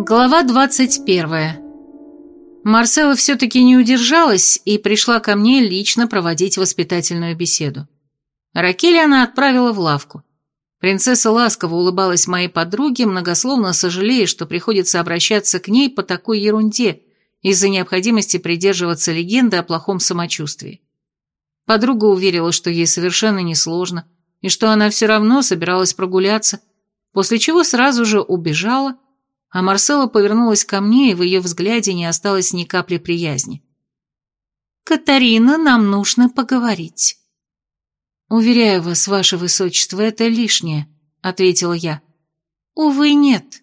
Глава 21. Марсела все-таки не удержалась и пришла ко мне лично проводить воспитательную беседу. Ракель она отправила в лавку. Принцесса ласково улыбалась моей подруге, многословно сожалея, что приходится обращаться к ней по такой ерунде из-за необходимости придерживаться легенды о плохом самочувствии. Подруга уверила, что ей совершенно несложно, и что она все равно собиралась прогуляться, после чего сразу же убежала, а Марсела повернулась ко мне, и в ее взгляде не осталось ни капли приязни. «Катарина, нам нужно поговорить». «Уверяю вас, ваше высочество, это лишнее», — ответила я. «Увы, нет.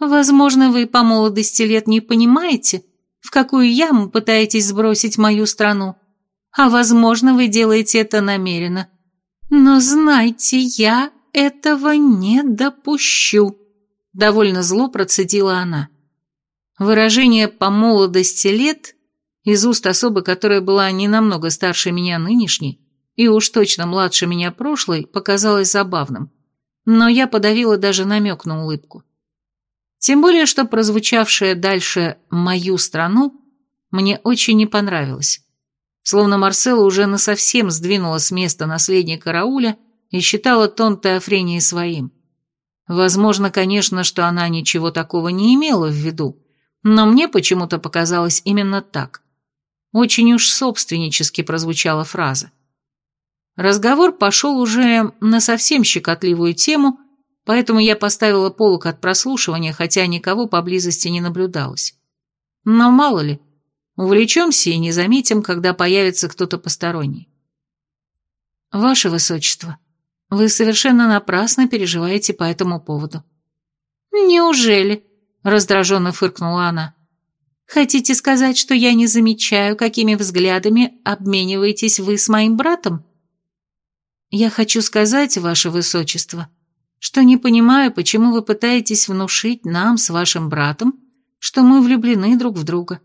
Возможно, вы по молодости лет не понимаете, в какую яму пытаетесь сбросить мою страну, а, возможно, вы делаете это намеренно. Но знайте, я этого не допущу». Довольно зло процедила она. Выражение «по молодости лет» из уст особы, которая была не намного старше меня нынешней, и уж точно младше меня прошлой, показалось забавным. Но я подавила даже намек на улыбку. Тем более, что прозвучавшее дальше «мою страну» мне очень не понравилось. Словно Марсела уже насовсем сдвинула с места наследника Рауля и считала тон Теофрении своим. Возможно, конечно, что она ничего такого не имела в виду, но мне почему-то показалось именно так. Очень уж собственнически прозвучала фраза. Разговор пошел уже на совсем щекотливую тему, поэтому я поставила полок от прослушивания, хотя никого поблизости не наблюдалось. Но мало ли, увлечемся и не заметим, когда появится кто-то посторонний. «Ваше Высочество», вы совершенно напрасно переживаете по этому поводу». «Неужели?» – раздраженно фыркнула она. «Хотите сказать, что я не замечаю, какими взглядами обмениваетесь вы с моим братом?» «Я хочу сказать, ваше высочество, что не понимаю, почему вы пытаетесь внушить нам с вашим братом, что мы влюблены друг в друга.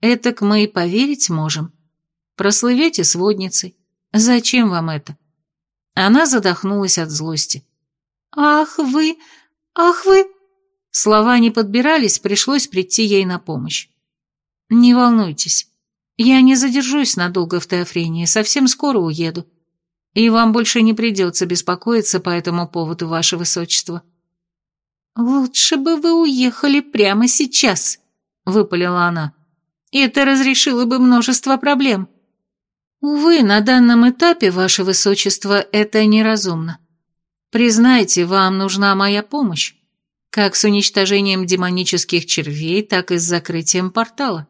Этак мы и поверить можем. Прослывете сводницей. Зачем вам это?» Она задохнулась от злости. «Ах вы! Ах вы!» Слова не подбирались, пришлось прийти ей на помощь. «Не волнуйтесь, я не задержусь надолго в Теофрении, совсем скоро уеду. И вам больше не придется беспокоиться по этому поводу, ваше высочество». «Лучше бы вы уехали прямо сейчас», — выпалила она. «Это разрешило бы множество проблем». Увы, на данном этапе, ваше высочество, это неразумно. Признайте, вам нужна моя помощь, как с уничтожением демонических червей, так и с закрытием портала.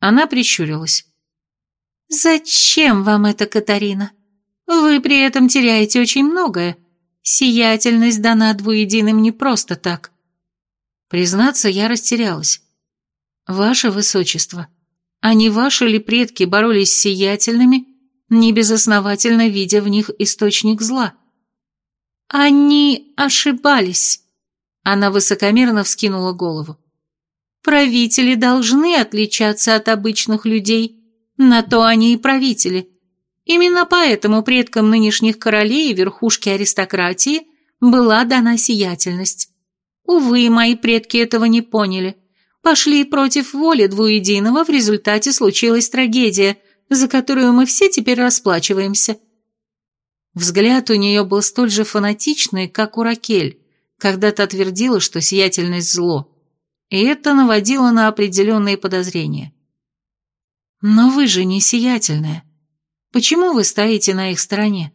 Она прищурилась. «Зачем вам это, Катарина? Вы при этом теряете очень многое. Сиятельность дана двуединым не просто так». Признаться, я растерялась. «Ваше высочество». А не ваши ли предки боролись с сиятельными, небезосновательно видя в них источник зла? Они ошибались. Она высокомерно вскинула голову. Правители должны отличаться от обычных людей, на то они и правители. Именно поэтому предкам нынешних королей и верхушки аристократии была дана сиятельность. Увы, мои предки этого не поняли пошли против воли двуединого, в результате случилась трагедия, за которую мы все теперь расплачиваемся. Взгляд у нее был столь же фанатичный, как у Ракель, когда та твердила, что сиятельность зло, и это наводило на определенные подозрения. «Но вы же не сиятельная. Почему вы стоите на их стороне?»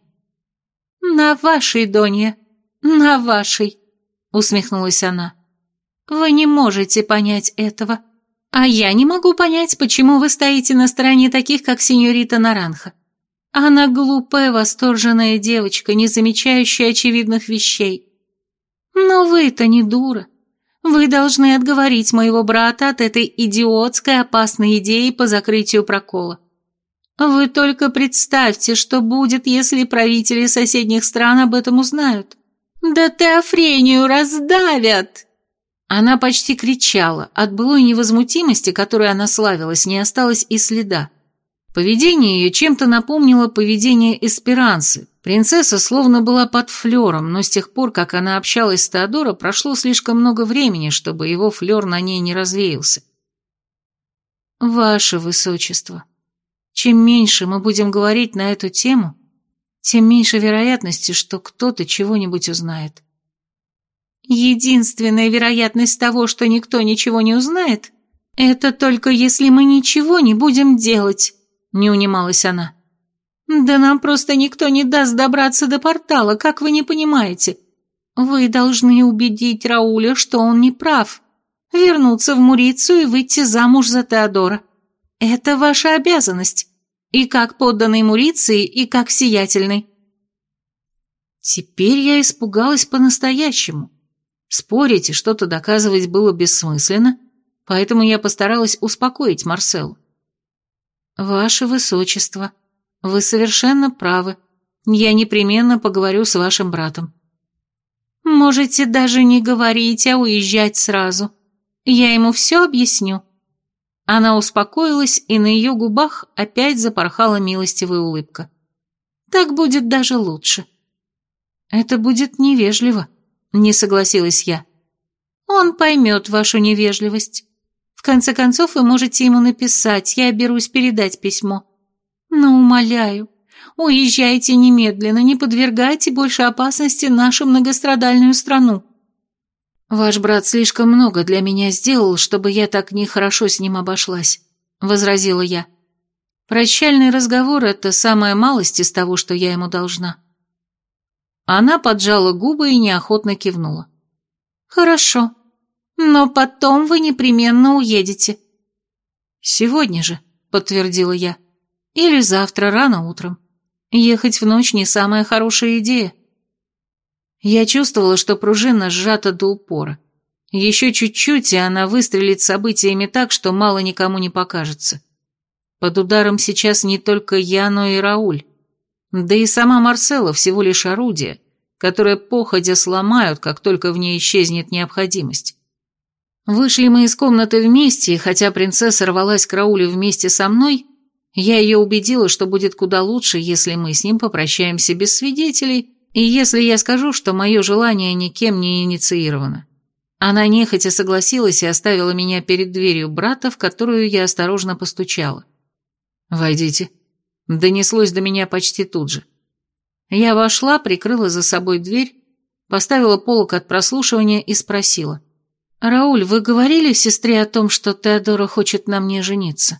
«На вашей, Донья, на вашей», — усмехнулась она. Вы не можете понять этого. А я не могу понять, почему вы стоите на стороне таких, как сеньорита Наранха. Она глупая, восторженная девочка, не замечающая очевидных вещей. Но вы-то не дура. Вы должны отговорить моего брата от этой идиотской опасной идеи по закрытию прокола. Вы только представьте, что будет, если правители соседних стран об этом узнают. Да Теофрению раздавят!» Она почти кричала, от былой невозмутимости, которой она славилась, не осталось и следа. Поведение ее чем-то напомнило поведение Эсперанцы, Принцесса словно была под флером, но с тех пор, как она общалась с Теодоро, прошло слишком много времени, чтобы его флер на ней не развеялся. «Ваше Высочество, чем меньше мы будем говорить на эту тему, тем меньше вероятности, что кто-то чего-нибудь узнает». «Единственная вероятность того, что никто ничего не узнает, это только если мы ничего не будем делать», — не унималась она. «Да нам просто никто не даст добраться до портала, как вы не понимаете. Вы должны убедить Рауля, что он не прав, вернуться в Мурицию и выйти замуж за Теодора. Это ваша обязанность, и как подданный Муриции, и как сиятельный». Теперь я испугалась по-настоящему. Спорить и что-то доказывать было бессмысленно, поэтому я постаралась успокоить Марселу. «Ваше Высочество», вы совершенно правы. Я непременно поговорю с вашим братом. Можете даже не говорить, а уезжать сразу. Я ему все объясню. Она успокоилась, и на ее губах опять запорхала милостивая улыбка. Так будет даже лучше. Это будет невежливо, не согласилась я. Он поймет вашу невежливость. В конце концов, вы можете ему написать, я берусь передать письмо. Но умоляю, уезжайте немедленно, не подвергайте больше опасности нашу многострадальную страну. Ваш брат слишком много для меня сделал, чтобы я так нехорошо с ним обошлась, возразила я. Прощальный разговор — это самая малость из того, что я ему должна. Она поджала губы и неохотно кивнула. «Хорошо, но потом вы непременно уедете». «Сегодня же», — подтвердила я. Или завтра рано утром. Ехать в ночь не самая хорошая идея. Я чувствовала, что пружина сжата до упора. Еще чуть-чуть, и она выстрелит событиями так, что мало никому не покажется. Под ударом сейчас не только я, но и Рауль. Да и сама Марсела всего лишь орудие, которое походя сломают, как только в ней исчезнет необходимость. Вышли мы из комнаты вместе, и хотя принцесса рвалась к Раулю вместе со мной, я ее убедила, что будет куда лучше, если мы с ним попрощаемся без свидетелей, и если я скажу, что мое желание никем не инициировано. Она нехотя согласилась и оставила меня перед дверью брата, в которую я осторожно постучала. «Войдите». Донеслось до меня почти тут же. Я вошла, прикрыла за собой дверь, поставила полок от прослушивания и спросила. «Рауль, вы говорили сестре о том, что Теодора хочет на мне жениться?»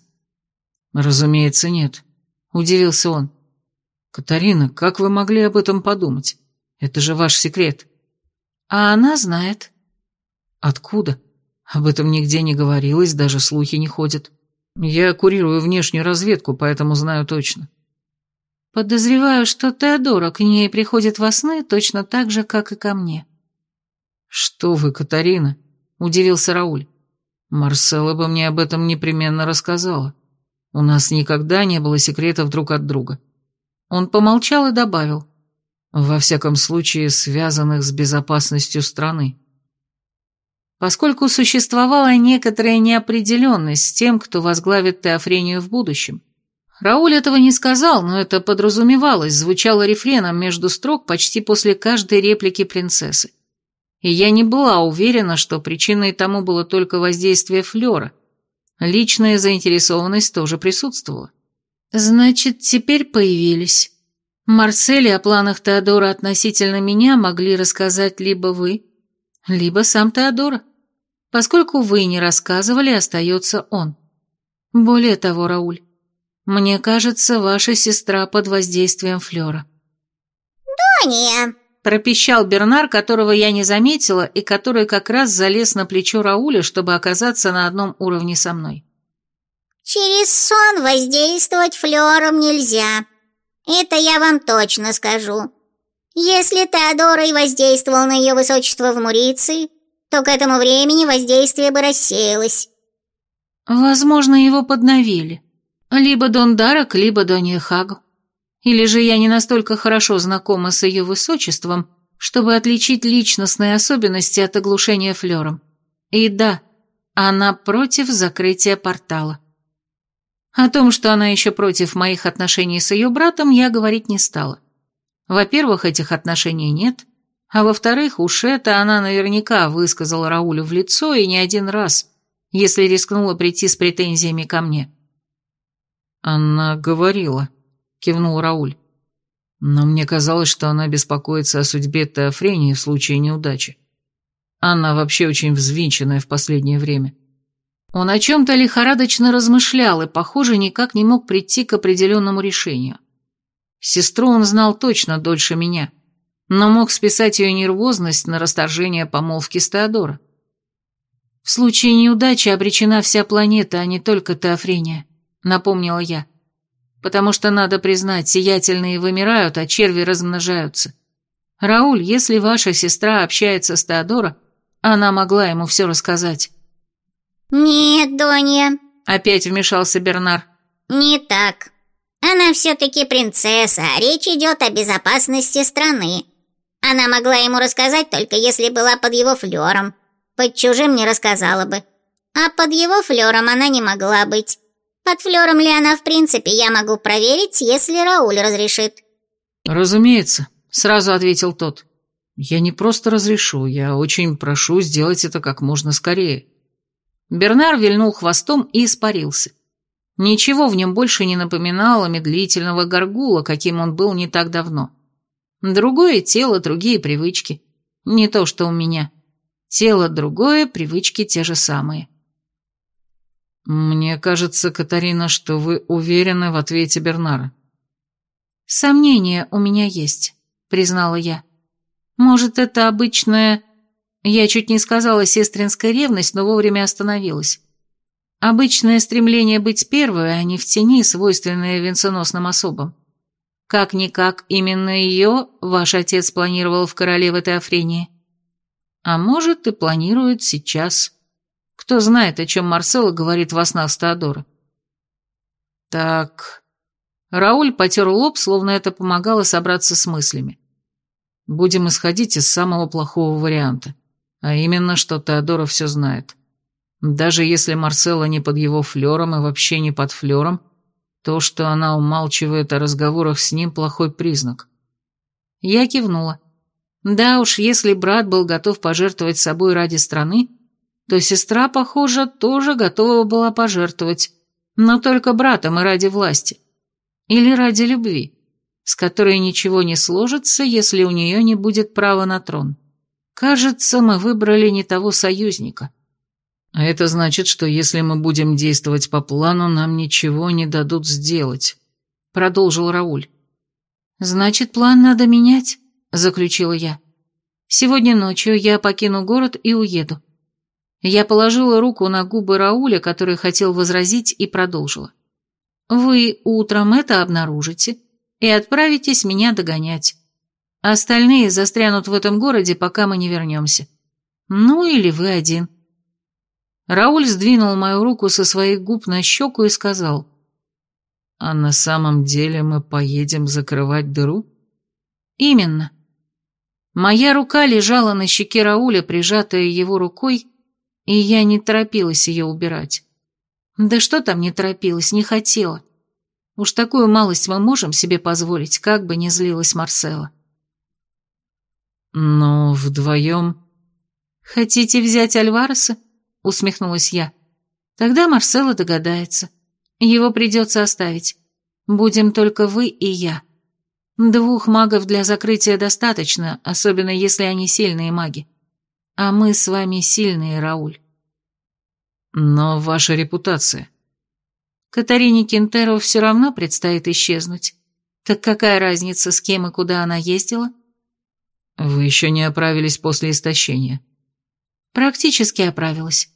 «Разумеется, нет», — удивился он. «Катарина, как вы могли об этом подумать? Это же ваш секрет». «А она знает». «Откуда? Об этом нигде не говорилось, даже слухи не ходят. Я курирую внешнюю разведку, поэтому знаю точно». «Подозреваю, что Теодора к ней приходит во сны точно так же, как и ко мне». «Что вы, Катарина?» — удивился Рауль. «Марсела бы мне об этом непременно рассказала». У нас никогда не было секретов друг от друга. Он помолчал и добавил. Во всяком случае, связанных с безопасностью страны. Поскольку существовала некоторая неопределенность с тем, кто возглавит Теофрению в будущем. Рауль этого не сказал, но это подразумевалось, звучало рефреном между строк почти после каждой реплики принцессы. И я не была уверена, что причиной тому было только воздействие Флёра – Личная заинтересованность тоже присутствовала. Значит, теперь появились. Марсель о планах Теодора относительно меня могли рассказать либо вы, либо сам Теодора. Поскольку вы не рассказывали, остается он. Более того, Рауль, мне кажется, ваша сестра под воздействием Флёра. «Доня!» пропищал Бернар, которого я не заметила и который как раз залез на плечо Рауля, чтобы оказаться на одном уровне со мной. «Через сон воздействовать флером нельзя. Это я вам точно скажу. Если Теодора и воздействовал на ее высочество в Муриции, то к этому времени воздействие бы рассеялось». «Возможно, его подновили. Либо Дон Дарак, либо Донья Хагу. Или же я не настолько хорошо знакома с ее высочеством, чтобы отличить личностные особенности от оглушения флером. И да, она против закрытия портала. О том, что она еще против моих отношений с ее братом, я говорить не стала. Во-первых, этих отношений нет, а во-вторых, уж это она наверняка высказала Раулю в лицо и не один раз, если рискнула прийти с претензиями ко мне. «Она говорила», — кивнул Рауль. «Но мне казалось, что она беспокоится о судьбе Теофрении в случае неудачи. Она вообще очень взвинченная в последнее время». Он о чем-то лихорадочно размышлял и, похоже, никак не мог прийти к определенному решению. Сестру он знал точно дольше меня, но мог списать ее нервозность на расторжение помолвки с Теодора. В случае неудачи обречена вся планета, а не только Теофрения, напомнила я. Потому что, надо признать, сиятельные вымирают, а черви размножаются. Рауль, если ваша сестра общается с Теодора, она могла ему все рассказать. «Нет, Донья», — опять вмешался Бернар. «Не так. Она все-таки принцесса, а речь идет о безопасности страны. Она могла ему рассказать только если была под его флером. Под чужим не рассказала бы. А под его флером она не могла быть. Под флером ли она в принципе, я могу проверить, если Рауль разрешит». «Разумеется», — сразу ответил тот. «Я не просто разрешу, я очень прошу сделать это как можно скорее». Бернар вильнул хвостом и испарился. Ничего в нем больше не напоминало медлительного горгула, каким он был не так давно. Другое тело, другие привычки. Не то, что у меня. Тело другое, привычки те же самые. «Мне кажется, Катарина, что вы уверены в ответе Бернара». «Сомнения у меня есть», — признала я. «Может, это обычная я чуть не сказала сестринская ревность, но вовремя остановилась. Обычное стремление быть первой, а не в тени, свойственное венценосным особам. Как-никак, именно ее ваш отец планировал в королеве Теофрении. А может, и планирует сейчас. Кто знает, о чем Марсела говорит во снах Стеодора. Так... Рауль потер лоб, словно это помогало собраться с мыслями. Будем исходить из самого плохого варианта. А именно, что Теодора все знает. Даже если Марсела не под его флером и вообще не под флером, то, что она умалчивает о разговорах с ним, плохой признак. Я кивнула. Да уж, если брат был готов пожертвовать собой ради страны, то сестра, похоже, тоже готова была пожертвовать, но только братом и ради власти. Или ради любви, с которой ничего не сложится, если у нее не будет права на трон. Кажется, мы выбрали не того союзника. А это значит, что если мы будем действовать по плану, нам ничего не дадут сделать, продолжил Рауль. Значит, план надо менять, заключила я. Сегодня ночью я покину город и уеду. Я положила руку на губы Рауля, который хотел возразить, и продолжила. Вы утром это обнаружите и отправитесь меня догонять. Остальные застрянут в этом городе, пока мы не вернемся. Ну или вы один». Рауль сдвинул мою руку со своих губ на щеку и сказал. «А на самом деле мы поедем закрывать дыру?» «Именно». Моя рука лежала на щеке Рауля, прижатая его рукой, и я не торопилась ее убирать. Да что там не торопилась, не хотела. Уж такую малость мы можем себе позволить, как бы не злилась Марсела. «Но вдвоем...» «Хотите взять Альвареса?» — усмехнулась я. «Тогда Марсело догадается. Его придется оставить. Будем только вы и я. Двух магов для закрытия достаточно, особенно если они сильные маги. А мы с вами сильные, Рауль». «Но ваша репутация...» Катарине Кентеро все равно предстоит исчезнуть. Так какая разница, с кем и куда она ездила?» «Вы еще не оправились после истощения?» «Практически оправилась.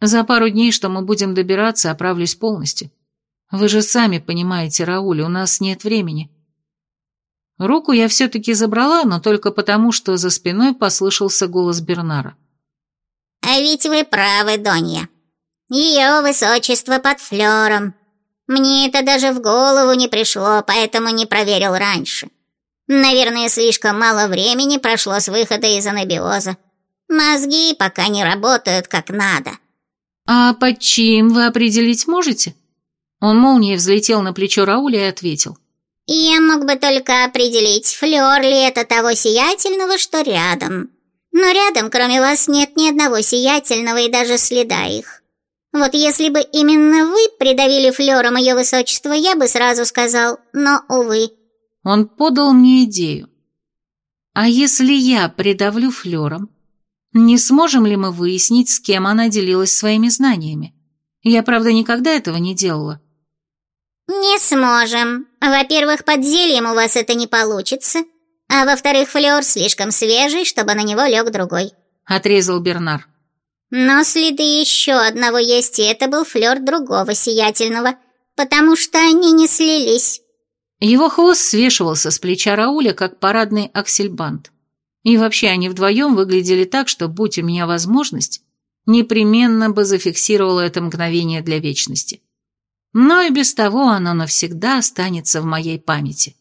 За пару дней, что мы будем добираться, оправлюсь полностью. Вы же сами понимаете, Рауль, у нас нет времени». Руку я все-таки забрала, но только потому, что за спиной послышался голос Бернара. «А ведь вы правы, Донья. Ее высочество под флером. Мне это даже в голову не пришло, поэтому не проверил раньше. Наверное, слишком мало времени прошло с выхода из анабиоза. Мозги пока не работают как надо. А под чьим вы определить можете? Он молнией взлетел на плечо Рауля и ответил. Я мог бы только определить, флёр ли это того сиятельного, что рядом. Но рядом, кроме вас, нет ни одного сиятельного и даже следа их. Вот если бы именно вы придавили флёром ее высочество, я бы сразу сказал, но, увы. Он подал мне идею. А если я придавлю флёром, не сможем ли мы выяснить, с кем она делилась своими знаниями? Я, правда, никогда этого не делала. Не сможем. Во-первых, под зельем у вас это не получится, а во-вторых, флёр слишком свежий, чтобы на него лег другой. Отрезал Бернар. Но следы еще одного есть, и это был флёр другого сиятельного, потому что они не слились. Его хвост свешивался с плеча Рауля, как парадный аксельбант. И вообще они вдвоем выглядели так, что, будь у меня возможность, непременно бы зафиксировала это мгновение для вечности. Но и без того оно навсегда останется в моей памяти.